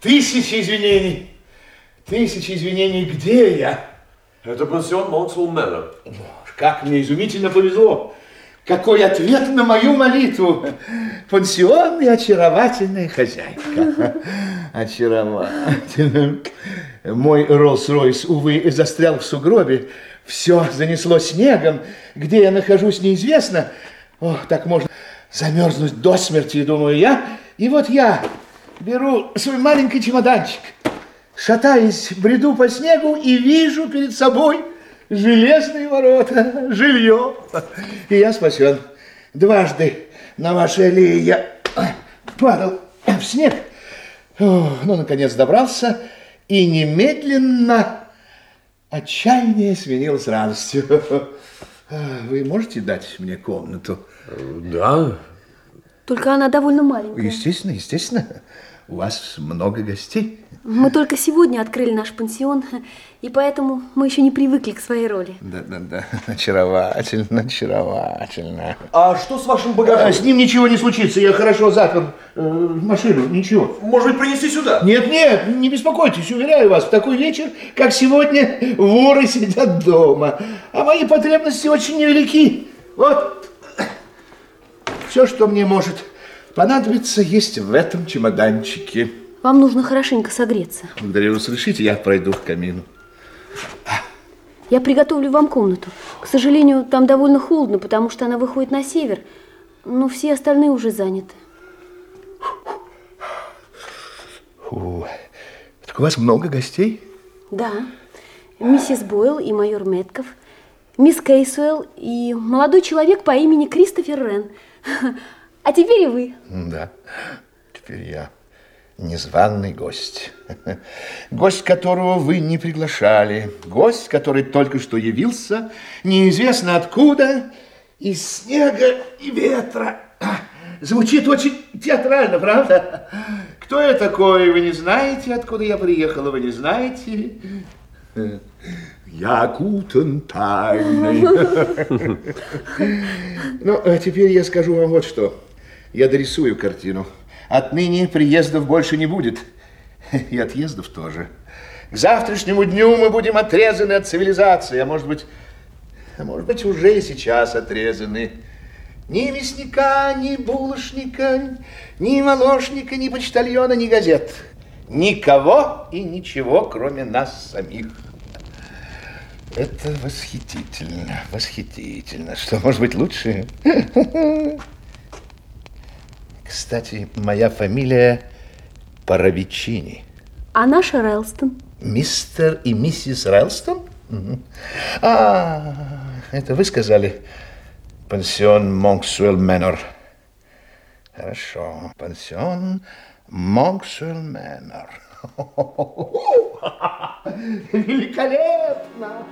Тысячи извинений. Тысячи извинений. Где я? Это пансион Монксвилл Мэннер. Как мне изумительно повезло. Какой ответ на мою молитву. Пансион и очаровательная хозяйка. Очаровательная. Мой Роллс-Ройс, увы, застрял в сугробе. Все занесло снегом. Где я нахожусь, неизвестно. Ох, так можно замерзнуть до смерти, думаю я. И вот я беру свой маленький чемоданчик, шатаясь, бреду по снегу и вижу перед собой железные ворота, жилье. И я спасен. Дважды на вашей аллее я падал в снег. Ну, наконец добрался и немедленно отчаяние сменилось радостью. Вы можете дать мне комнату? Да. Только она довольно маленькая. Естественно, естественно. У вас много гостей. Мы только сегодня открыли наш пансион, и поэтому мы еще не привыкли к своей роли. Да, да, да. Очаровательно, очаровательно. А что с вашим багажом? А, с ним ничего не случится. Я хорошо запер э, машину. Ничего. Может быть, принести сюда? Нет, нет, не беспокойтесь, уверяю вас, в такой вечер, как сегодня, воры сидят дома. А мои потребности очень невелики. Вот все, что мне может понадобиться, есть в этом чемоданчике. Вам нужно хорошенько согреться. Благодарю, разрешите, я пройду к камину. Я приготовлю вам комнату. К сожалению, там довольно холодно, потому что она выходит на север. Но все остальные уже заняты. Фу. Так у вас много гостей? Да. Миссис Бойл и майор Метков, мисс Кейсуэлл и молодой человек по имени Кристофер Рен. А теперь и вы. Да, теперь я незваный гость. Гость, которого вы не приглашали. Гость, который только что явился, неизвестно откуда, из снега и ветра. Звучит очень театрально, правда? Кто я такой, вы не знаете, откуда я приехала, вы не знаете? Я окутан тайной. Ну, а теперь я скажу вам вот что. Я дорисую картину. Отныне приездов больше не будет. И отъездов тоже. К завтрашнему дню мы будем отрезаны от цивилизации, а может быть, а может быть, уже сейчас отрезаны. Ни мясника, ни булочника, ни молочника, ни почтальона, ни газет. Никого и ничего, кроме нас самих. Это восхитительно, восхитительно. Что может быть лучше? Кстати, моя фамилия Паровичини. А наша Райлстон? Мистер и миссис Райлстон? А, это вы сказали пансион Монксуэлл Мэннер. Хорошо, пансион Монксуэлл Мэннер. Великолепно!